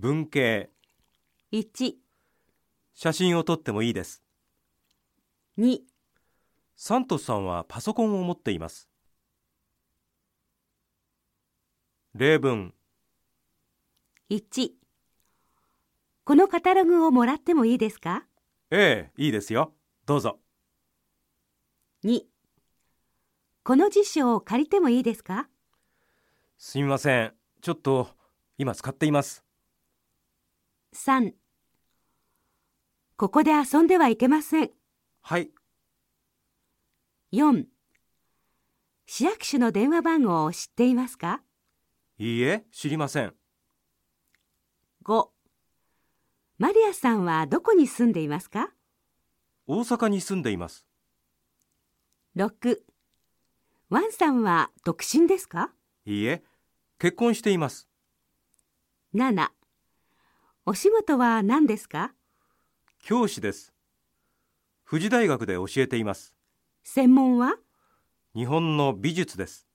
文系。1、写真を撮ってもいいです。2、サントスさんはパソコンを持っています。例文。1このカタログをもらってもいいですか？ええいいですよ。どうぞ。2この辞書を借りてもいいですか？すみません。ちょっと今使っています3ここで遊んではいけません。はい。4市役所の電話番号を知っていますか？いいえ知りません。5マリアさんはどこに住んでいますか？大阪に住んでいます。6ワンさんは独身ですか？いいえ結婚しています。7お仕事は何ですか？教師です。富士大学で教えています。専門は？日本の美術です